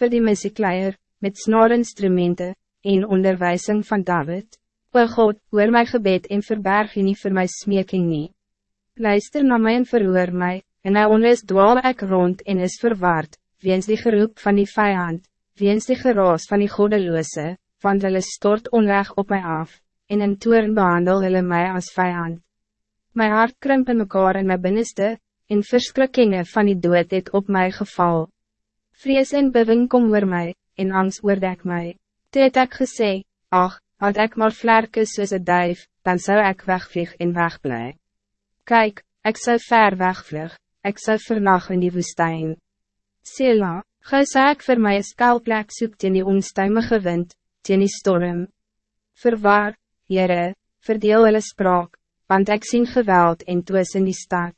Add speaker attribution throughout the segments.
Speaker 1: voor die muziekkleier, met snaarinstrumenten, en onderwijzing van David. O God, hoor my gebed en verberg je niet voor my smeking nie. Luister na my en verhoor my, en hy onrust dwaal ek rond en is verwaard, weens die geroep van die vijand, weens die geraas van die godeloose, want hulle stort onrecht op mij af, en in toeren behandel hulle my als vijand. My hart krimp in mekaar in my binneste, en verskrikkingen van die dood het op mij geval. Vrees en bewing kom oor my, en angst oordek my. Toe het ek gesê, ach, had ik maar vlerkes soos een duif, dan zou ik wegvlieg en wegblij. Kijk, ik zou ver wegvlug, ik zou vernag in die woestijn. Sela, gij sê ek vir my een skuilplek soek teen die onstuimige wind, teen die storm. Verwaar, Heere, verdeel hulle spraak, want ik zie geweld en twis in die stad.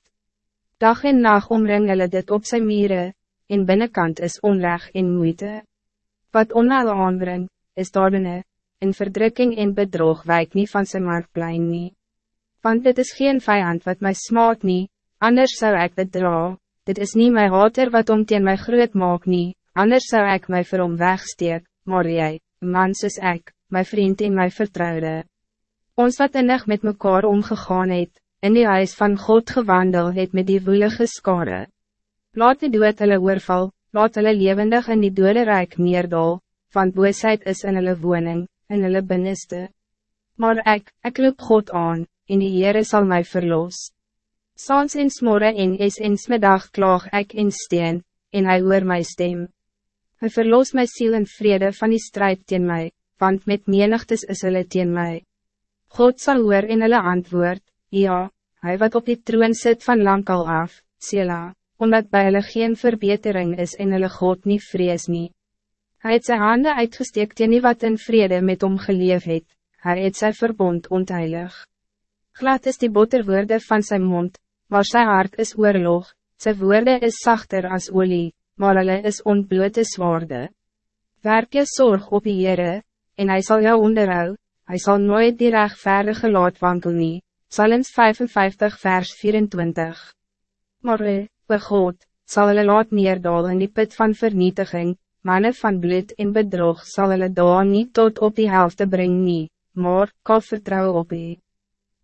Speaker 1: Dag en nacht omring hulle dit op zijn mieren, en binnenkant is onrecht en moeite. Wat onheil aanbring, is daar binnen, en verdrukking en bedrog wijk niet van zijn marktplein nie. Want dit is geen vijand wat mij smaakt nie, anders zou ik dit dra, dit is niet mijn hater wat om teen my groot maak nie, anders zou ik mij vir hom wegsteek, maar jy, man soos ek, my vriend en my vertrouwde. Ons wat innig met mekaar omgegaan het, in die huis van God gewandel het met die woelige skare. Laat die dood hulle oorval, laat hulle levendig in die dode rijk neerdal, want boosheid is in hulle woning, in hulle binneste. Maar ik, ik loop God aan, en die Heere sal my verlos. Saans en smorre en is en smiddag klaag ek en steen, en hy hoor my stem. Hy verlos my ziel in vrede van die strijd teen my, want met menigtes is hulle teen my. God zal hoor in hulle antwoord, ja, hij wat op die troon zit van lang al af, Sela, omdat bij hulle geen verbetering is en hulle God niet vrees nie. Hij het zijn handen uitgesteekt en nie wat in vrede met hom geleef het, hy het sy verbond ontheilig. Glad is die botterwoorde van zijn mond, maar zijn hart is oorlog, zijn woorden is zachter als olie, maar hulle is ontblote zwaarde. Werk je zorg op die Heere, en hij zal jou onderhou, hij zal nooit die rechtvaardige laat wankel nie, Psalms 55 vers 24. Maar we, God, zal hulle laat neerdal in die put van vernietiging, mannen van bloed en bedrog zal hulle daar niet tot op die helft brengen, nie, maar kan vertrouwen op u.